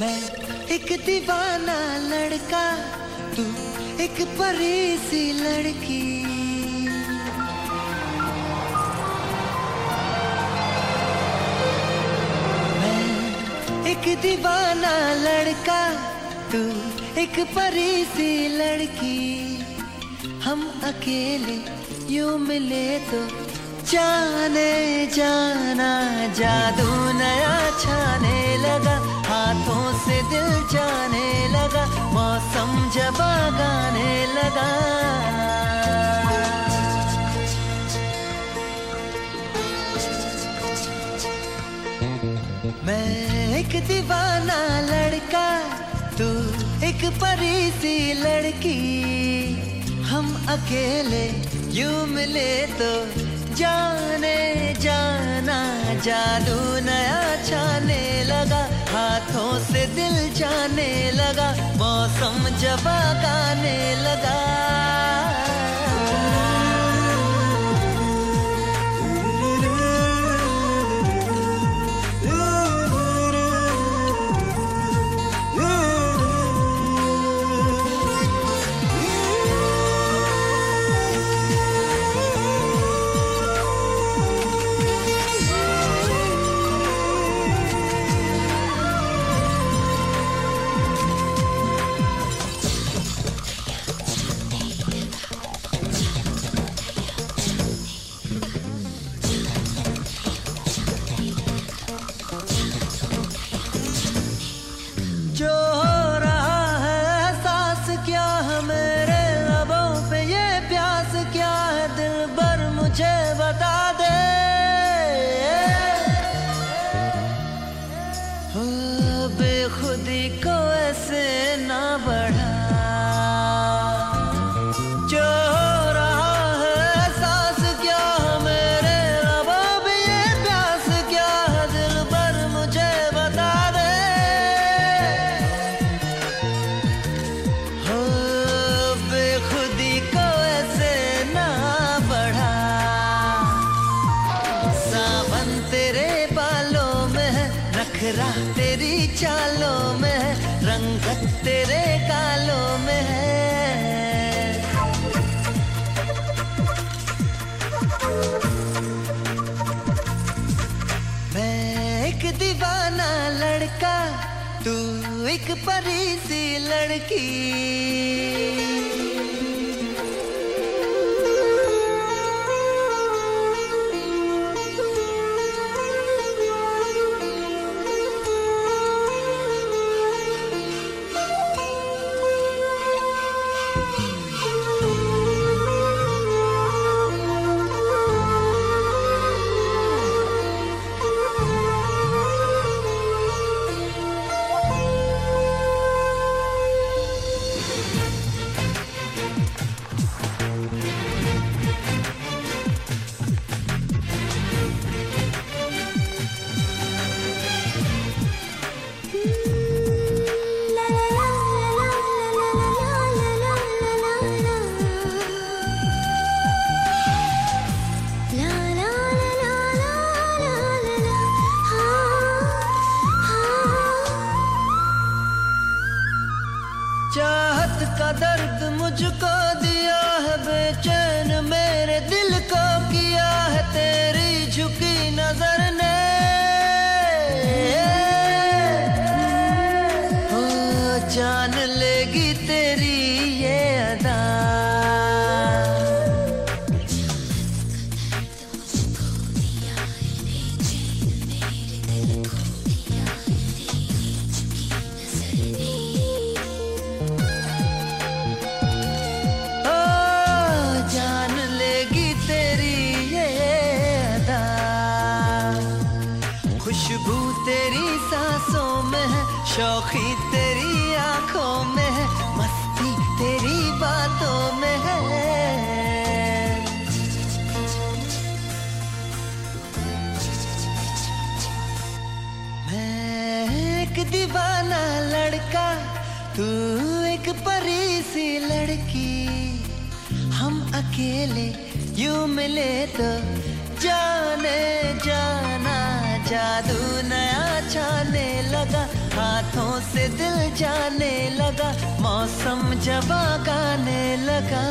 मैं एक दीवाना लड़का, तू एक परी सी लड़की। मैं एक दीवाना लड़का, तू एक परी सी लड़की। हम अकेले यूँ मिले तो जाने जाना, जादू नया छाने लगा। हाथों से दिल जाने लगा, मौसम जब गाने लगा। मैं एक दीवाना लड़का, तू एक परी सी लड़की। हम अकेले यूँ मिले तो जाने जाना, जादू नया छाने लगा। हाथों से दिल जाने लगा मौसम जब गाने लगा। मुझे बता नखरा तेरी चालों में रंगत तेरे गालों में है। मैं एक दीवाना लड़का, तू एक परी सी लड़की। दर्द मुझको खुशबू तेरी सांसों में है शौखी तेरी आँखों में है, मस्ती तेरी बातों में है। मैं एक दीवाना लड़का, तू एक परी सी लड़की। हम अकेले यूँ मिले तो जाने जाना जादू नया छाने लगा हाथों से दिल जाने लगा मौसम जब गाने लगा।